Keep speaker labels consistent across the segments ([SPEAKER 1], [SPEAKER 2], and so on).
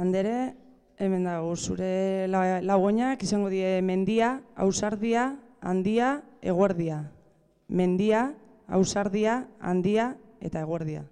[SPEAKER 1] Andere, hemen dago zure la- lagunak izango die mendia, ausardia, handia, eguerdia. Mendia, ausardia, handia eta eguerdia.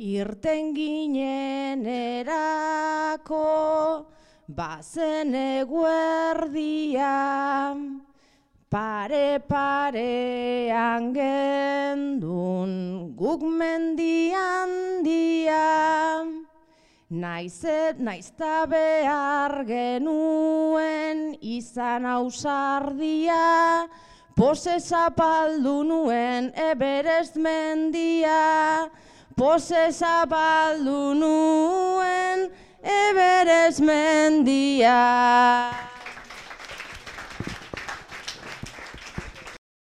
[SPEAKER 2] Irten ginen erako, bazen eguerdia, pare parean gendun guk mendian dia. Naizet, naizta behar genuen izan ausardia, pose zapaldu nuen eberest mendia, pose zapaldu nuen eberest mendia.